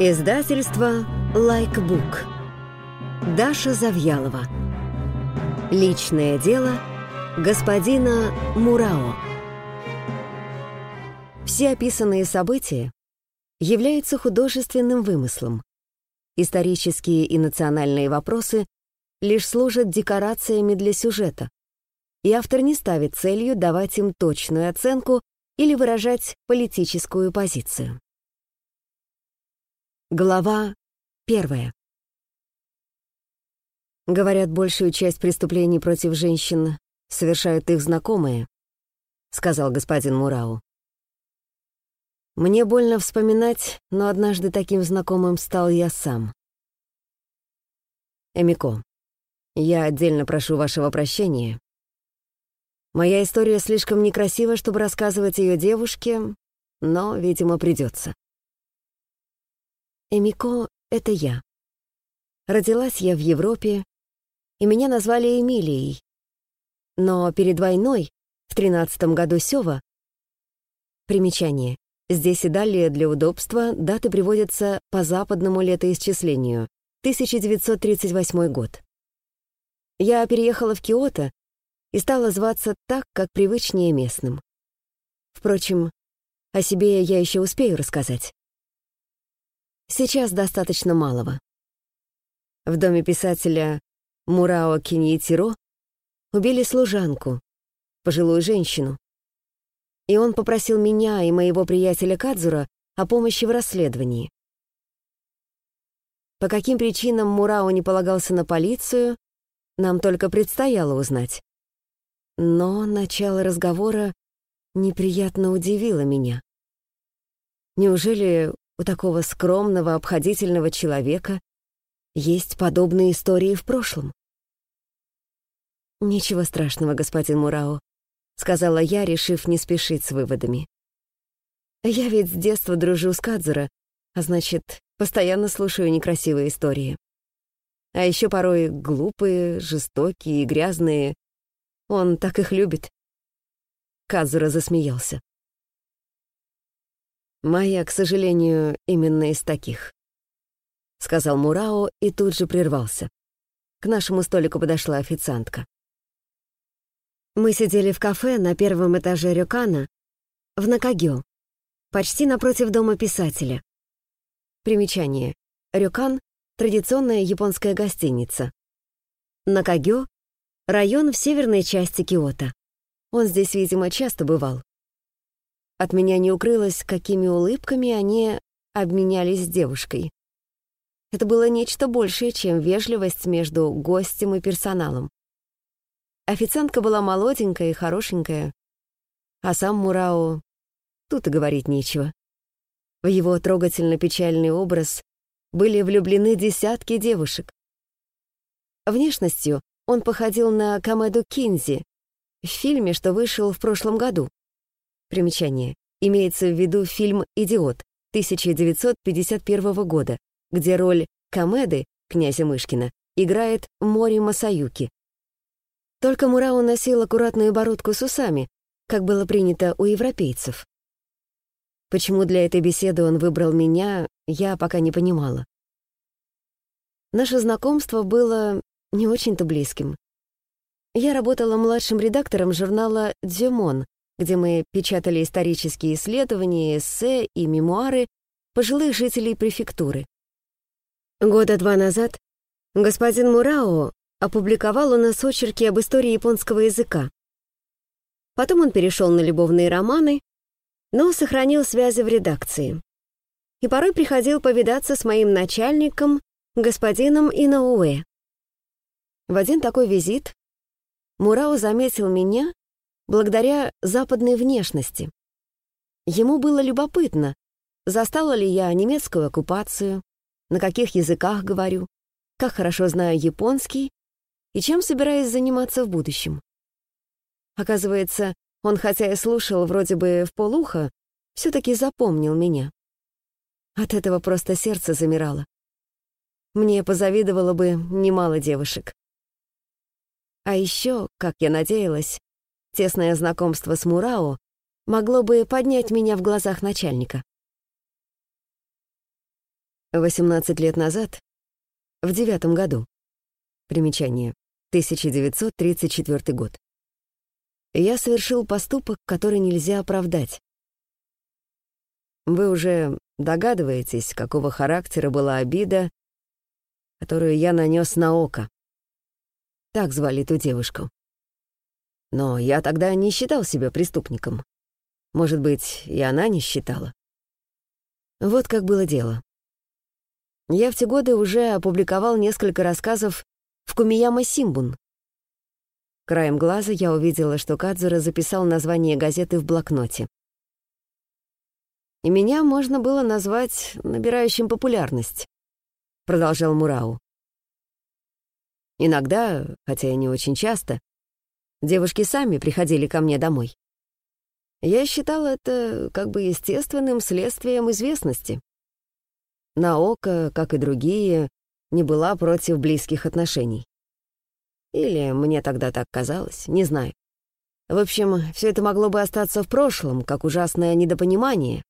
Издательство «Лайкбук». Даша Завьялова. Личное дело господина Мурао. Все описанные события являются художественным вымыслом. Исторические и национальные вопросы лишь служат декорациями для сюжета, и автор не ставит целью давать им точную оценку или выражать политическую позицию. Глава первая. Говорят, большую часть преступлений против женщин совершают их знакомые, сказал господин Мурау. Мне больно вспоминать, но однажды таким знакомым стал я сам. Эмико, я отдельно прошу вашего прощения. Моя история слишком некрасива, чтобы рассказывать ее девушке, но, видимо, придется. Эмико — это я. Родилась я в Европе, и меня назвали Эмилией. Но перед войной, в тринадцатом году Сева, примечание, здесь и далее для удобства даты приводятся по западному летоисчислению, 1938 год. Я переехала в Киото и стала зваться так, как привычнее местным. Впрочем, о себе я еще успею рассказать. Сейчас достаточно малого. В доме писателя Мурао Киньетиро убили служанку, пожилую женщину. И он попросил меня и моего приятеля Кадзура о помощи в расследовании. По каким причинам Мурао не полагался на полицию, нам только предстояло узнать. Но начало разговора неприятно удивило меня. Неужели у такого скромного, обходительного человека есть подобные истории в прошлом. «Ничего страшного, господин Мурао», — сказала я, решив не спешить с выводами. «Я ведь с детства дружу с Кадзура, а значит, постоянно слушаю некрасивые истории. А еще порой глупые, жестокие и грязные. Он так их любит». Кадзура засмеялся. «Моя, к сожалению, именно из таких», — сказал Мурао и тут же прервался. К нашему столику подошла официантка. Мы сидели в кафе на первом этаже Рюкана в Накагё, почти напротив дома писателя. Примечание. Рюкан — традиционная японская гостиница. Накагё — район в северной части Киото. Он здесь, видимо, часто бывал. От меня не укрылось, какими улыбками они обменялись с девушкой. Это было нечто большее, чем вежливость между гостем и персоналом. Официантка была молоденькая и хорошенькая, а сам Мурао тут и говорить нечего. В его трогательно-печальный образ были влюблены десятки девушек. Внешностью он походил на Камеду Кинзи в фильме, что вышел в прошлом году. Примечание. Имеется в виду фильм «Идиот» 1951 года, где роль Камеды, князя Мышкина, играет Мори Масаюки. Только Мурао носил аккуратную бородку с усами, как было принято у европейцев. Почему для этой беседы он выбрал меня, я пока не понимала. Наше знакомство было не очень-то близким. Я работала младшим редактором журнала «Дзюмон», где мы печатали исторические исследования, эссе и мемуары пожилых жителей префектуры. Года два назад господин Мурао опубликовал у нас очерки об истории японского языка. Потом он перешел на любовные романы, но сохранил связи в редакции. И порой приходил повидаться с моим начальником, господином Инауэ. В один такой визит Мурао заметил меня благодаря западной внешности. Ему было любопытно, застала ли я немецкую оккупацию, на каких языках говорю, как хорошо знаю японский и чем собираюсь заниматься в будущем. Оказывается, он, хотя и слушал вроде бы в полухо, все-таки запомнил меня. От этого просто сердце замирало. Мне позавидовало бы немало девушек. А еще, как я надеялась, Тесное знакомство с Мурао могло бы поднять меня в глазах начальника. 18 лет назад, в девятом году, примечание, 1934 год, я совершил поступок, который нельзя оправдать. Вы уже догадываетесь, какого характера была обида, которую я нанес на око. Так звали ту девушку. Но я тогда не считал себя преступником. Может быть, и она не считала. Вот как было дело. Я в те годы уже опубликовал несколько рассказов в Кумияма Симбун. Краем глаза я увидела, что Кадзура записал название газеты в блокноте. «И меня можно было назвать набирающим популярность», — продолжал Мурау. «Иногда, хотя и не очень часто, девушки сами приходили ко мне домой. Я считал это как бы естественным следствием известности. Наока, как и другие, не была против близких отношений. Или мне тогда так казалось, не знаю. В общем, все это могло бы остаться в прошлом, как ужасное недопонимание.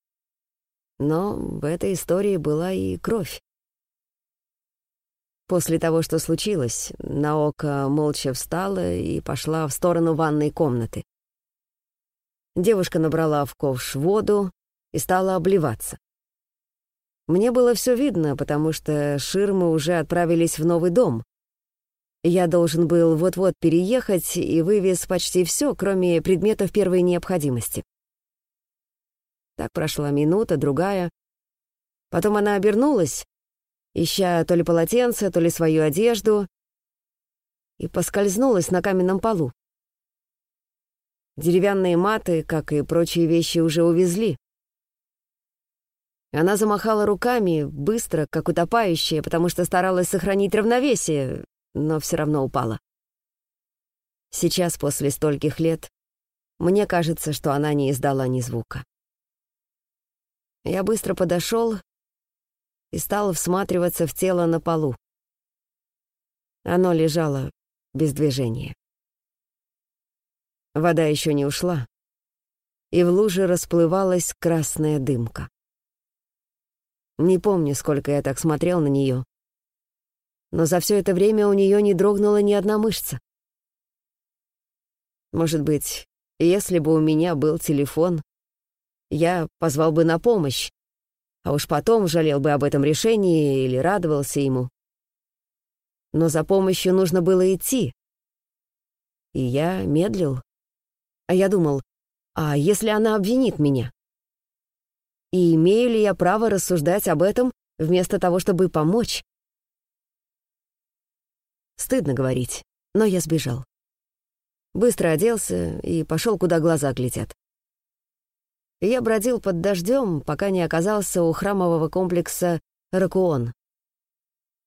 Но в этой истории была и кровь. После того, что случилось, Наока молча встала и пошла в сторону ванной комнаты. Девушка набрала в ковш воду и стала обливаться. Мне было все видно, потому что ширмы уже отправились в новый дом. Я должен был вот-вот переехать и вывез почти все, кроме предметов первой необходимости. Так прошла минута, другая. Потом она обернулась, ища то ли полотенце, то ли свою одежду, и поскользнулась на каменном полу. Деревянные маты, как и прочие вещи, уже увезли. Она замахала руками, быстро, как утопающая, потому что старалась сохранить равновесие, но все равно упала. Сейчас, после стольких лет, мне кажется, что она не издала ни звука. Я быстро подошел и стал всматриваться в тело на полу. Оно лежало без движения. Вода еще не ушла, и в луже расплывалась красная дымка. Не помню, сколько я так смотрел на нее, но за все это время у нее не дрогнула ни одна мышца. Может быть, если бы у меня был телефон, я позвал бы на помощь, а уж потом жалел бы об этом решении или радовался ему. Но за помощью нужно было идти, и я медлил. А я думал, а если она обвинит меня? И имею ли я право рассуждать об этом вместо того, чтобы помочь? Стыдно говорить, но я сбежал. Быстро оделся и пошел, куда глаза глядят. Я бродил под дождем, пока не оказался у храмового комплекса Ракуон.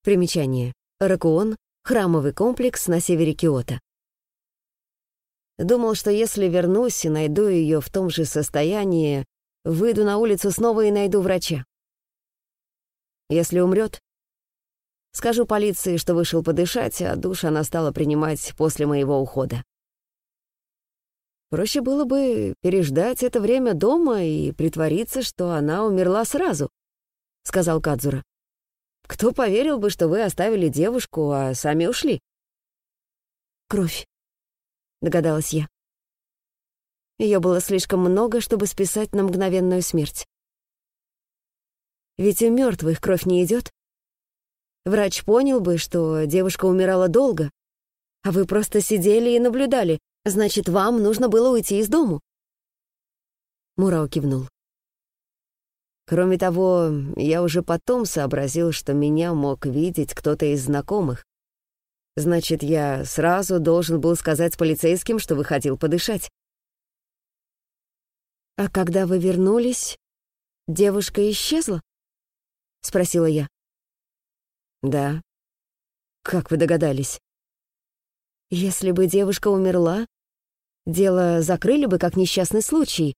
Примечание. Ракуон — храмовый комплекс на севере Киото. Думал, что если вернусь и найду ее в том же состоянии, выйду на улицу снова и найду врача. Если умрет, скажу полиции, что вышел подышать, а душ она стала принимать после моего ухода. Проще было бы переждать это время дома и притвориться, что она умерла сразу, — сказал Кадзура. Кто поверил бы, что вы оставили девушку, а сами ушли? Кровь догадалась я. Ее было слишком много, чтобы списать на мгновенную смерть. Ведь у мертвых кровь не идет. Врач понял бы, что девушка умирала долго, а вы просто сидели и наблюдали, значит, вам нужно было уйти из дому. Мурао кивнул. Кроме того, я уже потом сообразил, что меня мог видеть кто-то из знакомых, Значит, я сразу должен был сказать полицейским, что выходил подышать. «А когда вы вернулись, девушка исчезла?» — спросила я. «Да. Как вы догадались?» «Если бы девушка умерла, дело закрыли бы как несчастный случай,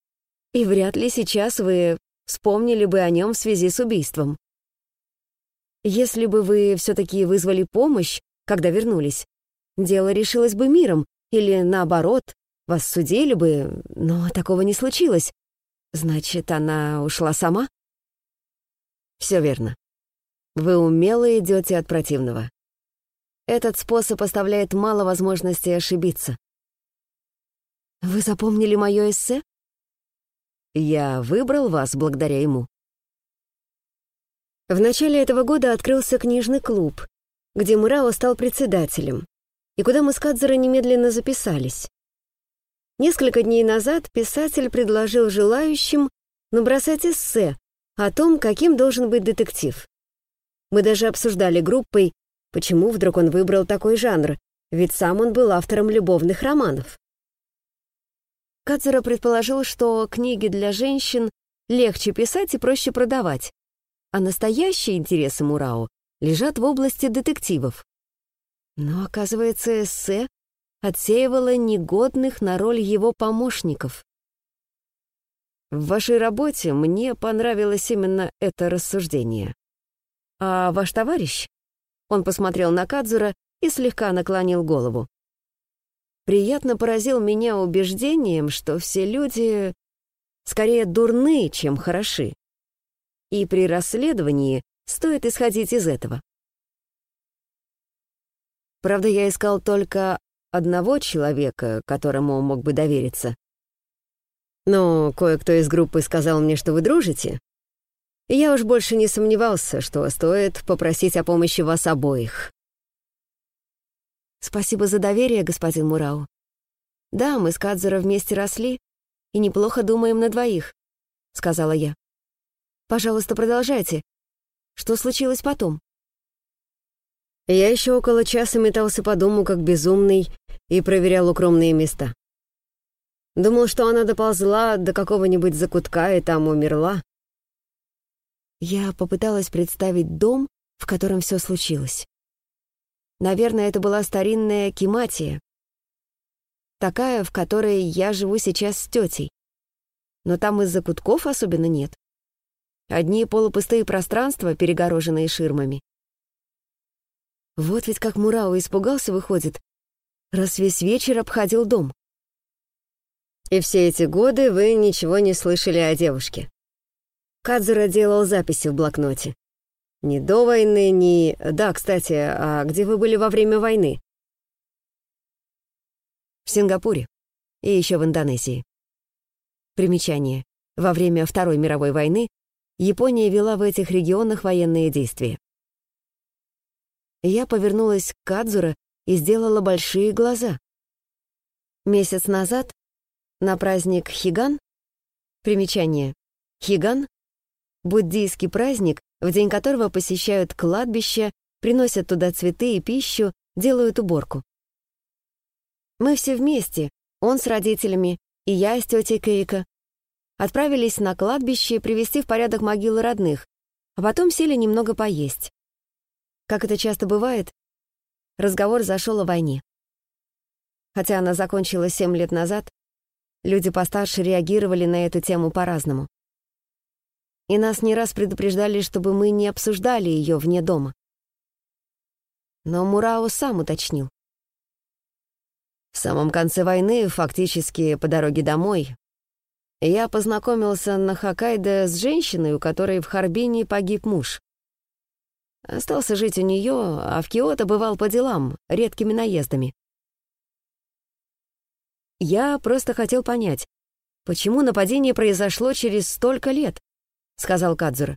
и вряд ли сейчас вы вспомнили бы о нем в связи с убийством. Если бы вы все-таки вызвали помощь, когда вернулись. Дело решилось бы миром, или наоборот, вас судили бы, но такого не случилось. Значит, она ушла сама? Все верно. Вы умело идете от противного. Этот способ оставляет мало возможностей ошибиться. Вы запомнили мое эссе? Я выбрал вас благодаря ему. В начале этого года открылся книжный клуб, где Мурао стал председателем, и куда мы с Кадзера немедленно записались. Несколько дней назад писатель предложил желающим набросать эссе о том, каким должен быть детектив. Мы даже обсуждали группой, почему вдруг он выбрал такой жанр, ведь сам он был автором любовных романов. Кацера предположил, что книги для женщин легче писать и проще продавать, а настоящие интересы Мурао лежат в области детективов. Но, оказывается, эссе отсеивало негодных на роль его помощников. В вашей работе мне понравилось именно это рассуждение. А ваш товарищ? Он посмотрел на Кадзура и слегка наклонил голову приятно поразил меня убеждением, что все люди скорее дурны, чем хороши. И при расследовании стоит исходить из этого. Правда, я искал только одного человека, которому мог бы довериться. Но кое-кто из группы сказал мне, что вы дружите. И я уж больше не сомневался, что стоит попросить о помощи вас обоих. «Спасибо за доверие, господин Мурау. Да, мы с Кадзера вместе росли и неплохо думаем на двоих», — сказала я. «Пожалуйста, продолжайте. Что случилось потом?» Я еще около часа метался по дому, как безумный, и проверял укромные места. Думал, что она доползла до какого-нибудь закутка и там умерла. Я попыталась представить дом, в котором все случилось. Наверное, это была старинная киматия. Такая, в которой я живу сейчас с тетей. Но там из-за кутков особенно нет. Одни полупустые пространства, перегороженные ширмами. Вот ведь как Мурао испугался, выходит, раз весь вечер обходил дом. И все эти годы вы ничего не слышали о девушке. Кадзура делал записи в блокноте. Ни до войны, ни... Да, кстати, а где вы были во время войны? В Сингапуре и еще в Индонезии. Примечание. Во время Второй мировой войны Япония вела в этих регионах военные действия. Я повернулась к Кадзура и сделала большие глаза. Месяц назад, на праздник Хиган, примечание, Хиган — буддийский праздник, в день которого посещают кладбища, приносят туда цветы и пищу, делают уборку. Мы все вместе, он с родителями и я с тетей Кейка, отправились на кладбище привести в порядок могилы родных, а потом сели немного поесть. Как это часто бывает, разговор зашел о войне. Хотя она закончилась семь лет назад, люди постарше реагировали на эту тему по-разному и нас не раз предупреждали, чтобы мы не обсуждали ее вне дома. Но Мурао сам уточнил. В самом конце войны, фактически по дороге домой, я познакомился на Хоккайдо с женщиной, у которой в Харбине погиб муж. Остался жить у нее, а в Киото бывал по делам, редкими наездами. Я просто хотел понять, почему нападение произошло через столько лет, — сказал Кадзура.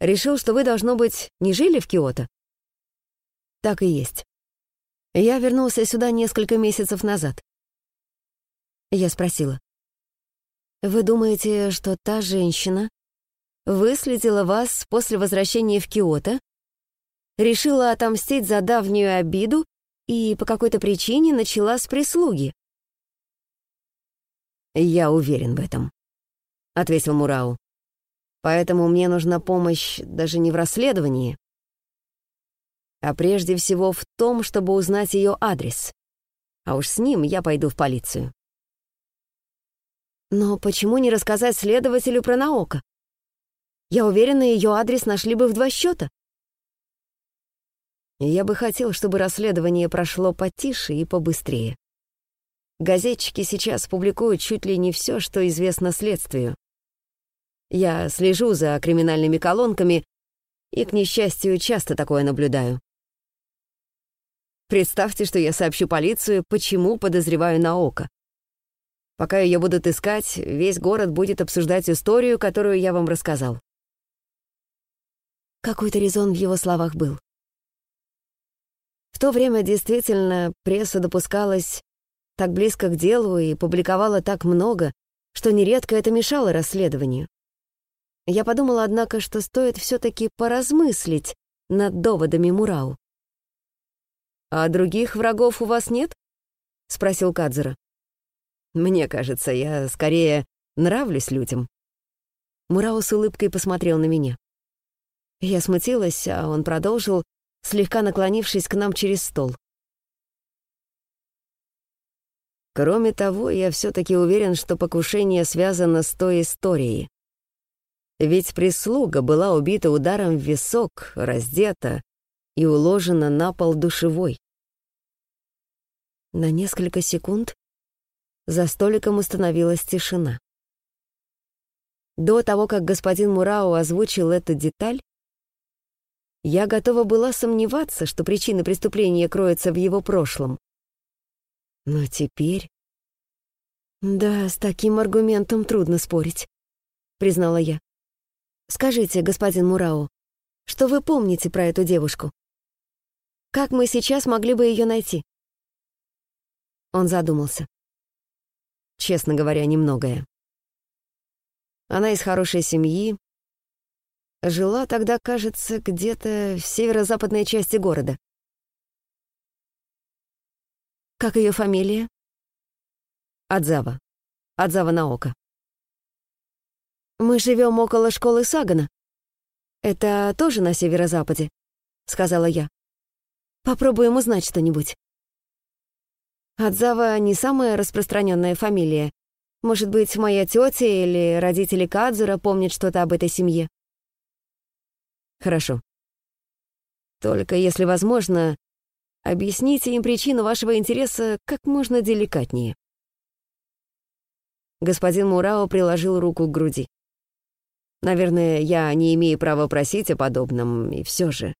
«Решил, что вы, должно быть, не жили в Киото?» «Так и есть. Я вернулся сюда несколько месяцев назад». Я спросила. «Вы думаете, что та женщина выследила вас после возвращения в Киото, решила отомстить за давнюю обиду и по какой-то причине начала с прислуги?» «Я уверен в этом», — ответил Мурау. Поэтому мне нужна помощь даже не в расследовании, а прежде всего в том, чтобы узнать ее адрес. А уж с ним я пойду в полицию. Но почему не рассказать следователю про Наока? Я уверена, ее адрес нашли бы в два счета. Я бы хотел, чтобы расследование прошло потише и побыстрее. Газетчики сейчас публикуют чуть ли не все, что известно следствию. Я слежу за криминальными колонками, и, к несчастью, часто такое наблюдаю. Представьте, что я сообщу полицию, почему подозреваю Наока. Пока ее будут искать, весь город будет обсуждать историю, которую я вам рассказал. Какой-то резон в его словах был. В то время действительно пресса допускалась так близко к делу и публиковала так много, что нередко это мешало расследованию. Я подумала, однако, что стоит все-таки поразмыслить над доводами Мурау. «А других врагов у вас нет?» — спросил Кадзера. «Мне кажется, я скорее нравлюсь людям». Мурау с улыбкой посмотрел на меня. Я смутилась, а он продолжил, слегка наклонившись к нам через стол. Кроме того, я все-таки уверен, что покушение связано с той историей. Ведь прислуга была убита ударом в висок, раздета и уложена на пол душевой. На несколько секунд за столиком установилась тишина. До того, как господин Мурао озвучил эту деталь, я готова была сомневаться, что причина преступления кроется в его прошлом. Но теперь... Да, с таким аргументом трудно спорить, признала я. Скажите, господин Мурао, что вы помните про эту девушку? Как мы сейчас могли бы ее найти? Он задумался. Честно говоря, немногое. Она из хорошей семьи, жила тогда, кажется, где-то в северо-западной части города. Как ее фамилия? Адзава. Адзава Наока. Мы живем около школы Сагана. Это тоже на северо-западе, сказала я. Попробуем узнать что-нибудь. Адзава не самая распространенная фамилия. Может быть, моя тетя или родители Кадзура помнят что-то об этой семье. Хорошо. Только, если возможно, объясните им причину вашего интереса как можно деликатнее. Господин Мурао приложил руку к груди. Наверное, я не имею права просить о подобном, и все же.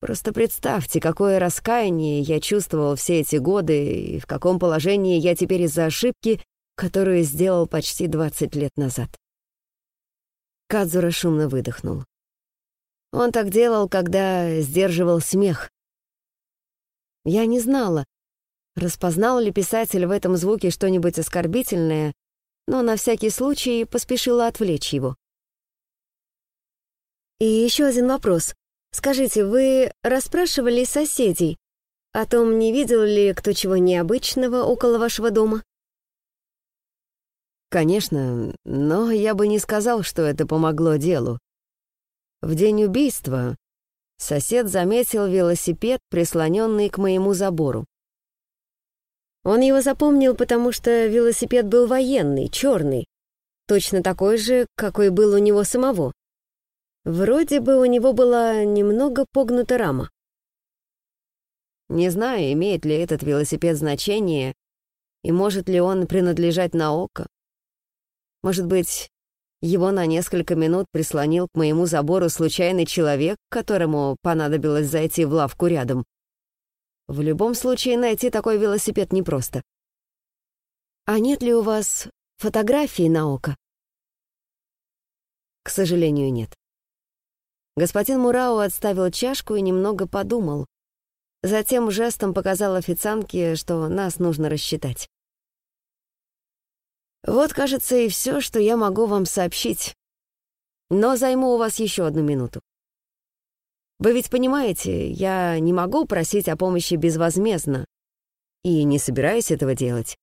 Просто представьте, какое раскаяние я чувствовал все эти годы и в каком положении я теперь из-за ошибки, которую сделал почти 20 лет назад. Кадзура шумно выдохнул. Он так делал, когда сдерживал смех. Я не знала, распознал ли писатель в этом звуке что-нибудь оскорбительное, но на всякий случай поспешила отвлечь его. И еще один вопрос. Скажите, вы расспрашивали соседей о том, не видел ли кто чего необычного около вашего дома? Конечно, но я бы не сказал, что это помогло делу. В день убийства сосед заметил велосипед, прислоненный к моему забору. Он его запомнил, потому что велосипед был военный, черный, точно такой же, какой был у него самого. Вроде бы у него была немного погнута рама. Не знаю, имеет ли этот велосипед значение и может ли он принадлежать на око. Может быть, его на несколько минут прислонил к моему забору случайный человек, которому понадобилось зайти в лавку рядом. В любом случае, найти такой велосипед непросто. А нет ли у вас фотографии на око? К сожалению, нет. Господин Мурао отставил чашку и немного подумал. Затем жестом показал официантке, что нас нужно рассчитать. Вот, кажется, и все, что я могу вам сообщить. Но займу у вас еще одну минуту. Вы ведь понимаете, я не могу просить о помощи безвозмездно и не собираюсь этого делать.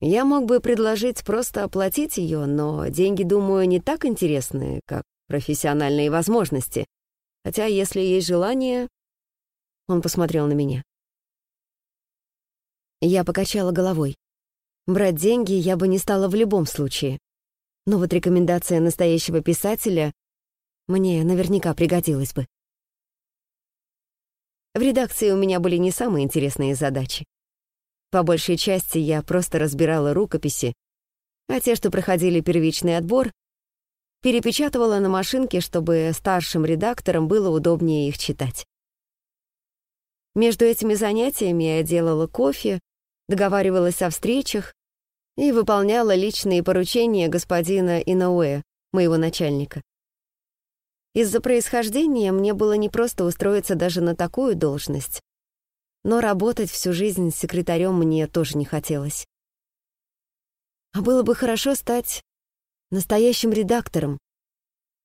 Я мог бы предложить просто оплатить ее, но деньги, думаю, не так интересны, как профессиональные возможности. Хотя, если есть желание... Он посмотрел на меня. Я покачала головой. Брать деньги я бы не стала в любом случае. Но вот рекомендация настоящего писателя мне наверняка пригодилась бы. В редакции у меня были не самые интересные задачи. По большей части я просто разбирала рукописи, а те, что проходили первичный отбор, перепечатывала на машинке, чтобы старшим редакторам было удобнее их читать. Между этими занятиями я делала кофе, договаривалась о встречах и выполняла личные поручения господина Инауэ, моего начальника. Из-за происхождения мне было непросто устроиться даже на такую должность, но работать всю жизнь секретарем мне тоже не хотелось. А было бы хорошо стать настоящим редактором,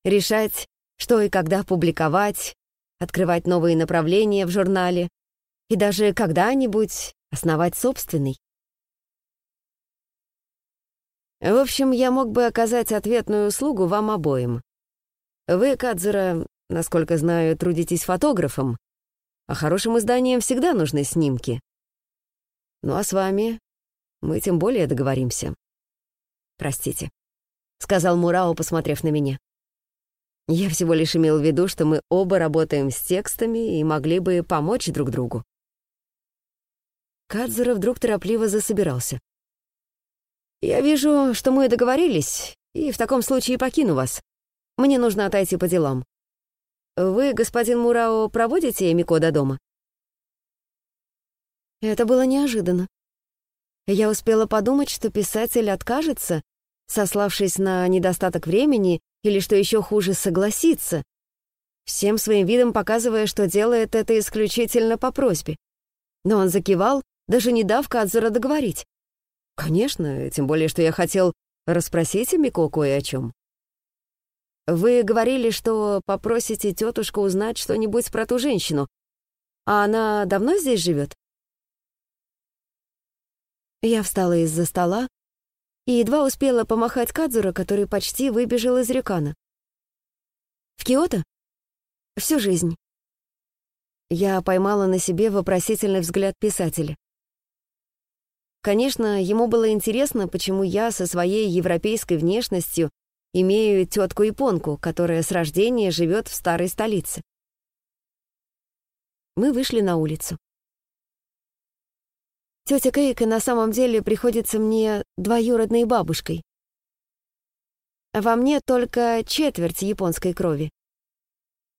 решать, что и когда публиковать, открывать новые направления в журнале и даже когда-нибудь основать собственный. В общем, я мог бы оказать ответную услугу вам обоим. Вы, Кадзура, насколько знаю, трудитесь фотографом, а хорошим изданиям всегда нужны снимки. Ну а с вами мы тем более договоримся. Простите, — сказал Мурао, посмотрев на меня. Я всего лишь имел в виду, что мы оба работаем с текстами и могли бы помочь друг другу. Кадзура вдруг торопливо засобирался. «Я вижу, что мы договорились, и в таком случае покину вас. Мне нужно отойти по делам. Вы, господин Мурао, проводите Мико до дома?» Это было неожиданно. Я успела подумать, что писатель откажется, сославшись на недостаток времени или, что еще хуже, согласиться, всем своим видом показывая, что делает это исключительно по просьбе. Но он закивал, даже не дав Кадзура договорить. Конечно, тем более, что я хотел расспросить Мико кое о чем. Вы говорили, что попросите тетушку узнать что-нибудь про ту женщину. А она давно здесь живет? Я встала из-за стола и едва успела помахать Кадзура, который почти выбежал из Рюкана. В Киото? Всю жизнь. Я поймала на себе вопросительный взгляд писателя. Конечно, ему было интересно, почему я со своей европейской внешностью Имею тетку-японку, которая с рождения живет в старой столице. Мы вышли на улицу. Тетя Кейка на самом деле приходится мне двоюродной бабушкой. Во мне только четверть японской крови.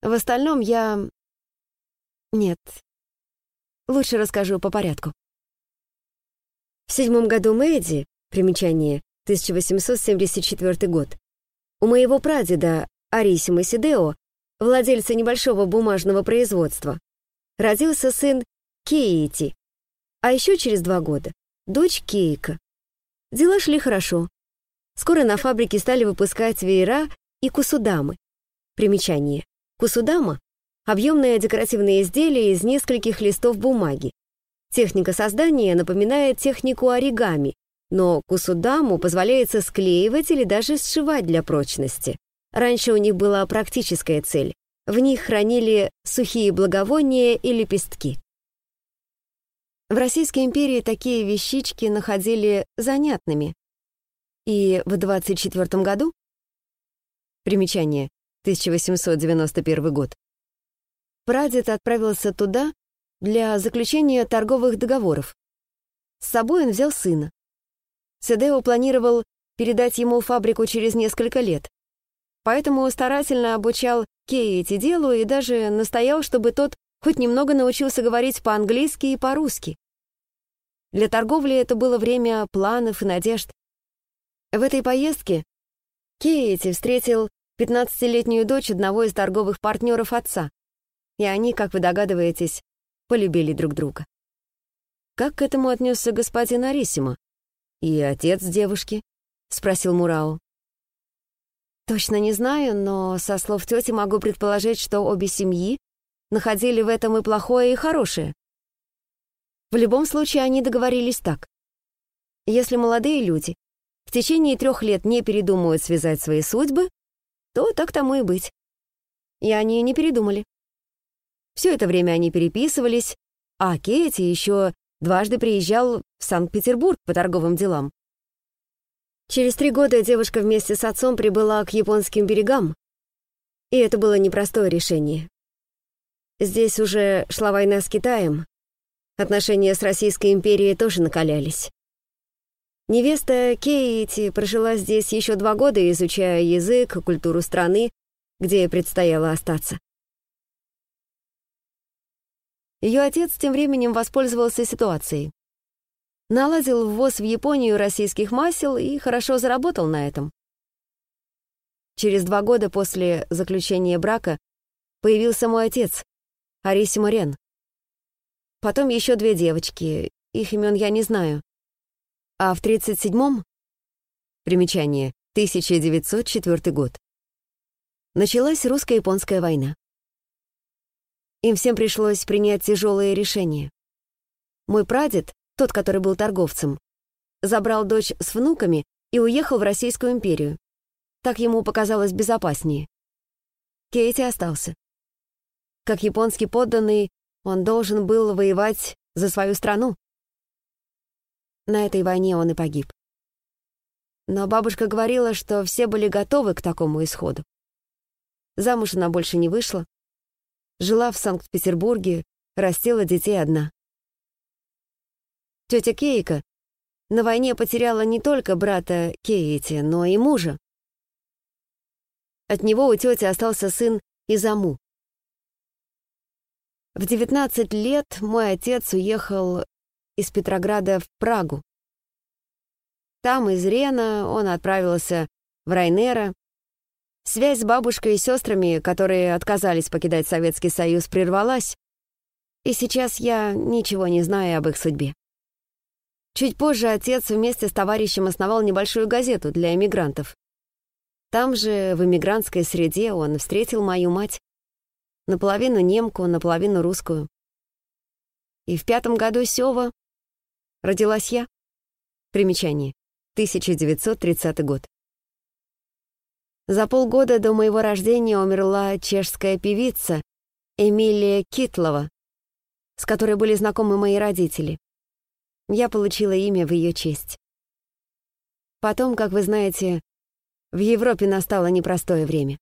В остальном я... Нет. Лучше расскажу по порядку. В седьмом году Мэйди, примечание, 1874 год, у моего прадеда Арисима Сидео, владельца небольшого бумажного производства, родился сын Кейти, а еще через два года — дочь Кейка. Дела шли хорошо. Скоро на фабрике стали выпускать веера и кусудамы. Примечание. Кусудама — объемное декоративное изделие из нескольких листов бумаги. Техника создания напоминает технику оригами, но кусудаму позволяется склеивать или даже сшивать для прочности. Раньше у них была практическая цель. В них хранили сухие благовония и лепестки. В Российской империи такие вещички находили занятными. И в 24 году, примечание, 1891 год, прадед отправился туда для заключения торговых договоров. С собой он взял сына. Седео планировал передать ему фабрику через несколько лет. Поэтому старательно обучал Кейти делу и даже настоял, чтобы тот хоть немного научился говорить по-английски и по-русски. Для торговли это было время планов и надежд. В этой поездке Кейти встретил 15-летнюю дочь одного из торговых партнеров отца, и они, как вы догадываетесь, полюбили друг друга. Как к этому отнесся господин Арисима? «И отец девушки?» — спросил Мурао. «Точно не знаю, но со слов тети могу предположить, что обе семьи находили в этом и плохое, и хорошее. В любом случае они договорились так. Если молодые люди в течение трех лет не передумают связать свои судьбы, то так тому и быть. И они не передумали. Все это время они переписывались, а Кейти еще Дважды приезжал в Санкт-Петербург по торговым делам. Через три года девушка вместе с отцом прибыла к японским берегам, и это было непростое решение. Здесь уже шла война с Китаем, отношения с Российской империей тоже накалялись. Невеста Кейти прожила здесь еще два года, изучая язык культуру страны, где ей предстояло остаться. Ее отец тем временем воспользовался ситуацией. Наладил ввоз в Японию российских масел и хорошо заработал на этом. Через два года после заключения брака появился мой отец, Ариси Морен. Потом еще две девочки, их имен я не знаю. А в 37-м, примечание, 1904 год, началась русско-японская война. Им всем пришлось принять тяжелые решения. Мой прадед, тот, который был торговцем, забрал дочь с внуками и уехал в Российскую империю. Так ему показалось безопаснее. Кейти остался. Как японский подданный, он должен был воевать за свою страну. На этой войне он и погиб. Но бабушка говорила, что все были готовы к такому исходу. Замуж она больше не вышла. Жила в Санкт-Петербурге, растила детей одна. Тетя Кейка на войне потеряла не только брата Кейти, но и мужа. От него у тети остался сын Изаму. В 19 лет мой отец уехал из Петрограда в Прагу. Там из Рена он отправился в Райнера. Связь с бабушкой и сестрами, которые отказались покидать Советский Союз, прервалась, и сейчас я ничего не знаю об их судьбе. Чуть позже отец вместе с товарищем основал небольшую газету для эмигрантов. Там же, в эмигрантской среде, он встретил мою мать. Наполовину немку, наполовину русскую. И в пятом году Сева родилась я. Примечание. 1930 год. За полгода до моего рождения умерла чешская певица Эмилия Китлова, с которой были знакомы мои родители. Я получила имя в ее честь. Потом, как вы знаете, в Европе настало непростое время.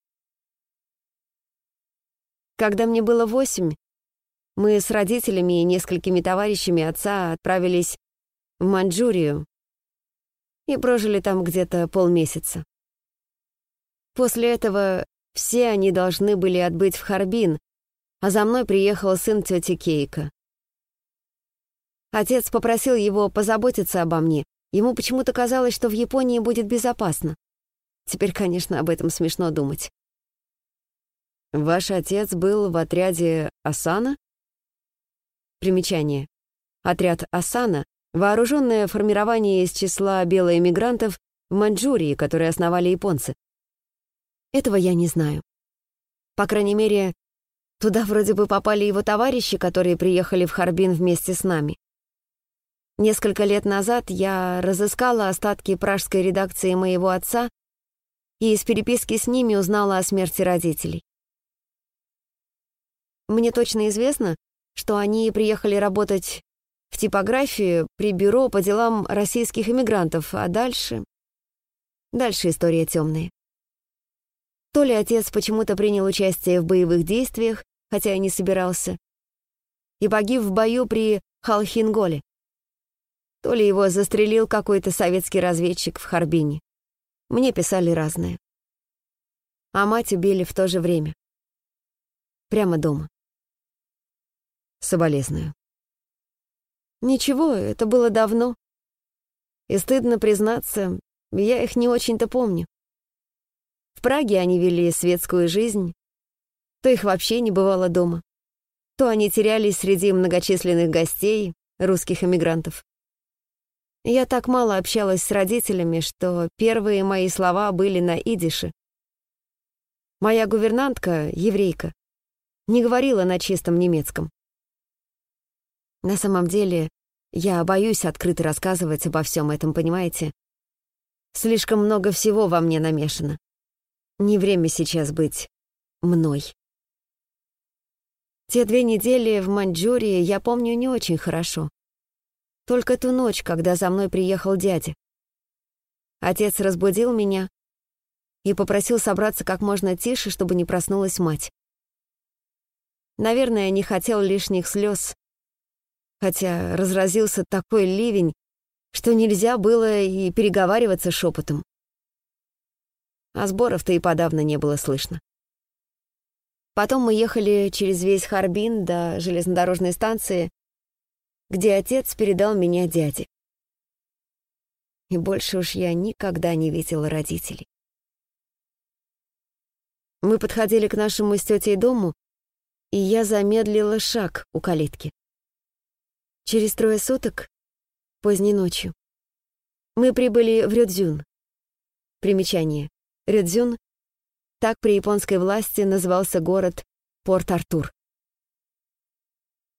Когда мне было восемь, мы с родителями и несколькими товарищами отца отправились в Маньчжурию и прожили там где-то полмесяца. После этого все они должны были отбыть в Харбин, а за мной приехал сын тети Кейка. Отец попросил его позаботиться обо мне. Ему почему-то казалось, что в Японии будет безопасно. Теперь, конечно, об этом смешно думать. Ваш отец был в отряде Асана? Примечание. Отряд Асана — вооруженное формирование из числа белоэмигрантов в Маньчжурии, которые основали японцы. Этого я не знаю. По крайней мере, туда вроде бы попали его товарищи, которые приехали в Харбин вместе с нами. Несколько лет назад я разыскала остатки пражской редакции моего отца и из переписки с ними узнала о смерти родителей. Мне точно известно, что они приехали работать в типографию при бюро по делам российских иммигрантов, а дальше... Дальше история темная. То ли отец почему-то принял участие в боевых действиях, хотя и не собирался, и погиб в бою при Халхинголе. То ли его застрелил какой-то советский разведчик в Харбине. Мне писали разное. А мать убили в то же время. Прямо дома. Соболезную. Ничего, это было давно. И стыдно признаться, я их не очень-то помню. В Праге они вели светскую жизнь, то их вообще не бывало дома, то они терялись среди многочисленных гостей, русских эмигрантов. Я так мало общалась с родителями, что первые мои слова были на идише. Моя гувернантка, еврейка, не говорила на чистом немецком. На самом деле, я боюсь открыто рассказывать обо всем этом, понимаете? Слишком много всего во мне намешано. Не время сейчас быть мной. Те две недели в Маньчжурии я помню не очень хорошо. Только ту ночь, когда за мной приехал дядя. Отец разбудил меня и попросил собраться как можно тише, чтобы не проснулась мать. Наверное, не хотел лишних слез, хотя разразился такой ливень, что нельзя было и переговариваться шепотом. А сборов-то и подавно не было слышно. Потом мы ехали через весь Харбин до железнодорожной станции, где отец передал меня дяде. И больше уж я никогда не видела родителей. Мы подходили к нашему с тетей дому, и я замедлила шаг у калитки. Через трое суток, поздней ночью, мы прибыли в Рюдзюн. Примечание. Рюдзюн так при японской власти назывался город Порт-Артур.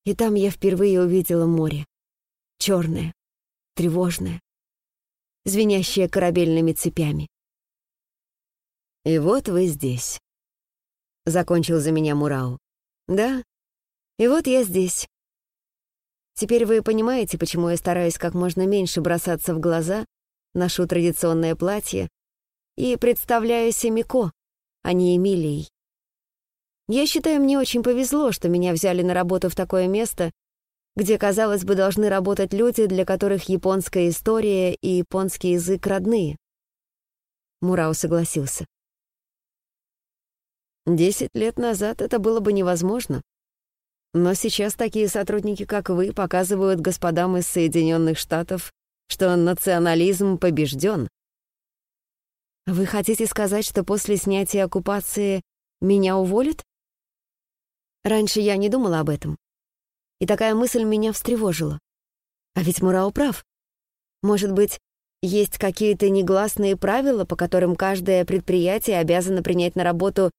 И там я впервые увидела море. Черное, тревожное, звенящее корабельными цепями. «И вот вы здесь», — закончил за меня Мурау. «Да, и вот я здесь. Теперь вы понимаете, почему я стараюсь как можно меньше бросаться в глаза, ношу традиционное платье и представляю Семико, а не Эмилией. Я считаю, мне очень повезло, что меня взяли на работу в такое место, где, казалось бы, должны работать люди, для которых японская история и японский язык родные. Мурау согласился. Десять лет назад это было бы невозможно. Но сейчас такие сотрудники, как вы, показывают господам из Соединенных Штатов, что национализм побежден. Вы хотите сказать, что после снятия оккупации меня уволят? Раньше я не думала об этом. И такая мысль меня встревожила. А ведь Мурау прав. Может быть, есть какие-то негласные правила, по которым каждое предприятие обязано принять на работу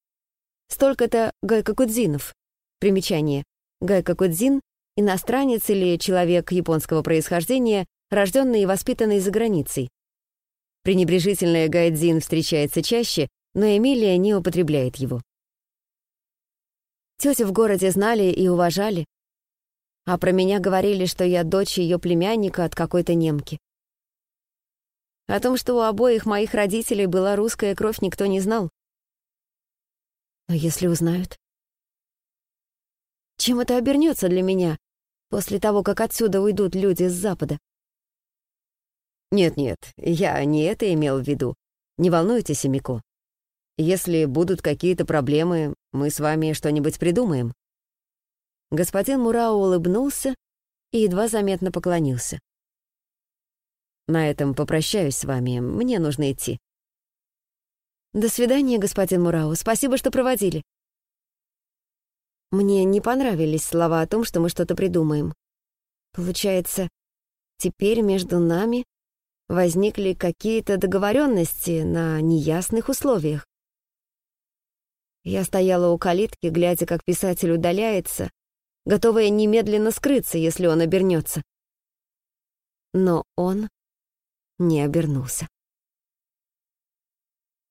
столько-то гайкокудзинов. Примечание. Гайкокудзин — иностранец или человек японского происхождения, рожденный и воспитанный за границей. Пренебрежительное гайдзин встречается чаще, но Эмилия не употребляет его. Тетю в городе знали и уважали, а про меня говорили, что я дочь ее племянника от какой-то немки. О том, что у обоих моих родителей была русская кровь, никто не знал. Но если узнают? Чем это обернется для меня после того, как отсюда уйдут люди с Запада? Нет-нет, я не это имел в виду. Не волнуйтесь, Мико. Если будут какие-то проблемы, мы с вами что-нибудь придумаем». Господин Мурао улыбнулся и едва заметно поклонился. «На этом попрощаюсь с вами, мне нужно идти». «До свидания, господин Мурао, спасибо, что проводили». Мне не понравились слова о том, что мы что-то придумаем. Получается, теперь между нами возникли какие-то договоренности на неясных условиях. Я стояла у калитки, глядя, как писатель удаляется, готовая немедленно скрыться, если он обернется. Но он не обернулся.